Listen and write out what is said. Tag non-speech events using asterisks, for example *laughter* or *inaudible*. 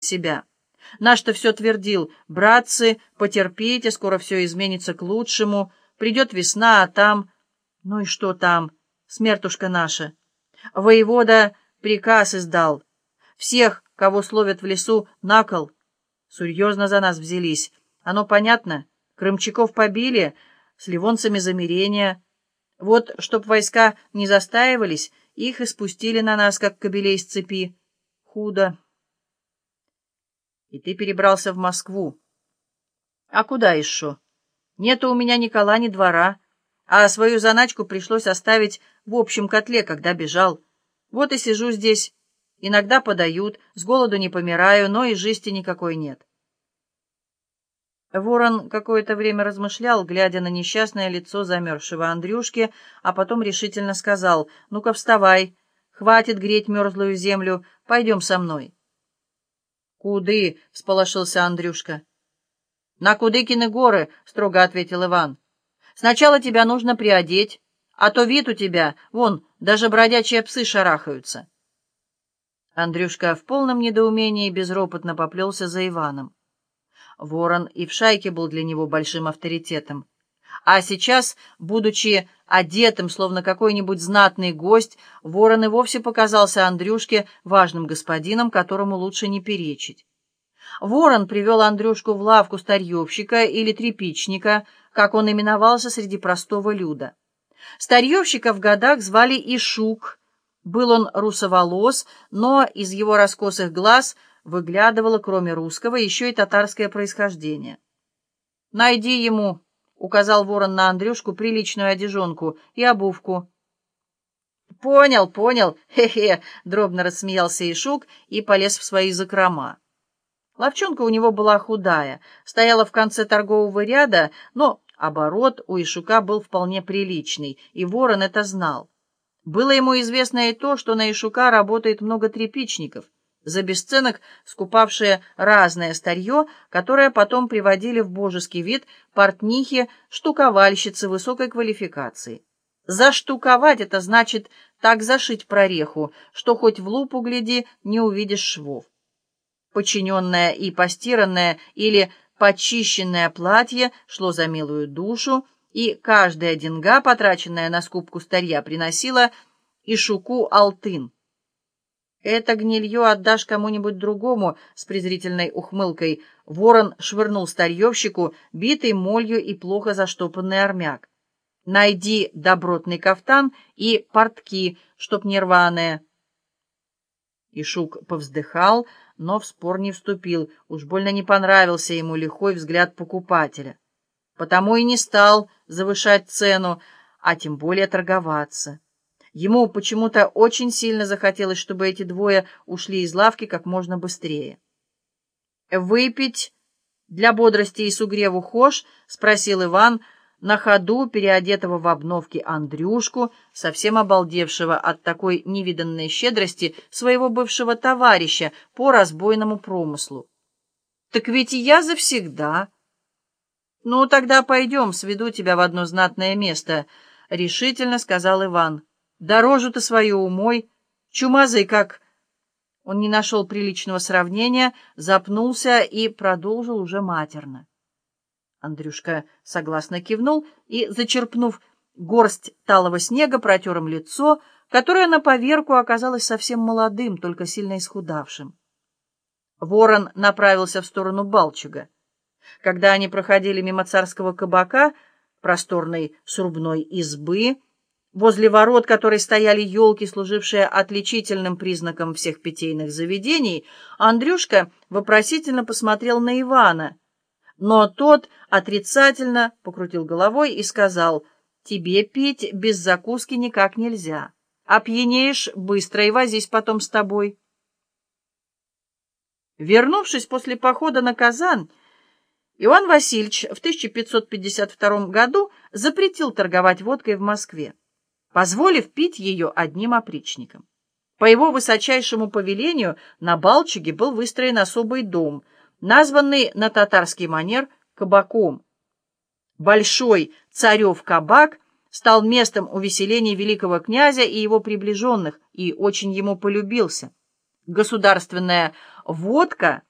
себя. Наш-то все твердил, братцы, потерпите, скоро все изменится к лучшему, придет весна, а там... Ну и что там, смертушка наша? Воевода приказ издал. Всех, кого словят в лесу, накол. Серьезно за нас взялись. Оно понятно? Крымчаков побили, с ливонцами замирения. Вот, чтоб войска не застаивались, их и спустили на нас, как кобелей с цепи. Худо. И ты перебрался в Москву. А куда еще? Нету у меня ни кола, ни двора, а свою заначку пришлось оставить в общем котле, когда бежал. Вот и сижу здесь. Иногда подают, с голоду не помираю, но и жизни никакой нет. Ворон какое-то время размышлял, глядя на несчастное лицо замерзшего Андрюшки, а потом решительно сказал, «Ну-ка вставай, хватит греть мерзлую землю, пойдем со мной». «Куды?» — всполошился Андрюшка. «На Кудыкины горы», — строго ответил Иван. «Сначала тебя нужно приодеть, а то вид у тебя, вон, даже бродячие псы шарахаются». Андрюшка в полном недоумении безропотно поплелся за Иваном. Ворон и в шайке был для него большим авторитетом. А сейчас, будучи одетым, словно какой-нибудь знатный гость, ворон и вовсе показался Андрюшке важным господином, которому лучше не перечить. Ворон привел Андрюшку в лавку старьевщика или тряпичника, как он именовался среди простого люда. Старьевщика в годах звали Ишук. Был он русоволос, но из его раскосых глаз выглядывало, кроме русского, еще и татарское происхождение. «Найди ему», указал ворон на Андрюшку приличную одежонку и обувку. «Понял, понял, *laughs* хе-хе!» — дробно рассмеялся Ишук и полез в свои закрома. Ловчонка у него была худая, стояла в конце торгового ряда, но оборот у Ишука был вполне приличный, и ворон это знал. Было ему известно и то, что на Ишука работает много тряпичников — за бесценок скупавшие разное старье, которое потом приводили в божеский вид портнихи, штуковальщицы высокой квалификации. Заштуковать — это значит так зашить прореху, что хоть в лупу гляди, не увидишь швов. Починенное и постиранное или почищенное платье шло за милую душу, и каждая деньга, потраченная на скупку старья, приносила и шуку алтын. «Это гнилье отдашь кому-нибудь другому», — с презрительной ухмылкой ворон швырнул старьевщику битый молью и плохо заштопанный армяк. «Найди добротный кафтан и портки, чтоб не рваные». Ишук повздыхал, но в спор не вступил, уж больно не понравился ему лихой взгляд покупателя. Потому и не стал завышать цену, а тем более торговаться. Ему почему-то очень сильно захотелось, чтобы эти двое ушли из лавки как можно быстрее. «Выпить для бодрости и сугреву хошь?» — спросил Иван, на ходу переодетого в обновки Андрюшку, совсем обалдевшего от такой невиданной щедрости своего бывшего товарища по разбойному промыслу. «Так ведь и я завсегда». «Ну, тогда пойдем, сведу тебя в одно знатное место», — решительно сказал Иван. Дорожу-то свою умой, чумазый как... Он не нашел приличного сравнения, запнулся и продолжил уже матерно. Андрюшка согласно кивнул и, зачерпнув горсть талого снега, протер им лицо, которое на поверку оказалось совсем молодым, только сильно исхудавшим. Ворон направился в сторону Балчуга. Когда они проходили мимо царского кабака, просторной срубной избы, возле ворот которой стояли елки, служившие отличительным признаком всех питейных заведений, Андрюшка вопросительно посмотрел на Ивана. Но тот отрицательно покрутил головой и сказал, «Тебе пить без закуски никак нельзя. Опьянеешь быстро и возись потом с тобой». Вернувшись после похода на Казань, Иван Васильевич в 1552 году запретил торговать водкой в Москве позволив пить ее одним опричником. По его высочайшему повелению на Балчуге был выстроен особый дом, названный на татарский манер кабаком. Большой царев кабак стал местом увеселения великого князя и его приближенных и очень ему полюбился. Государственная водка –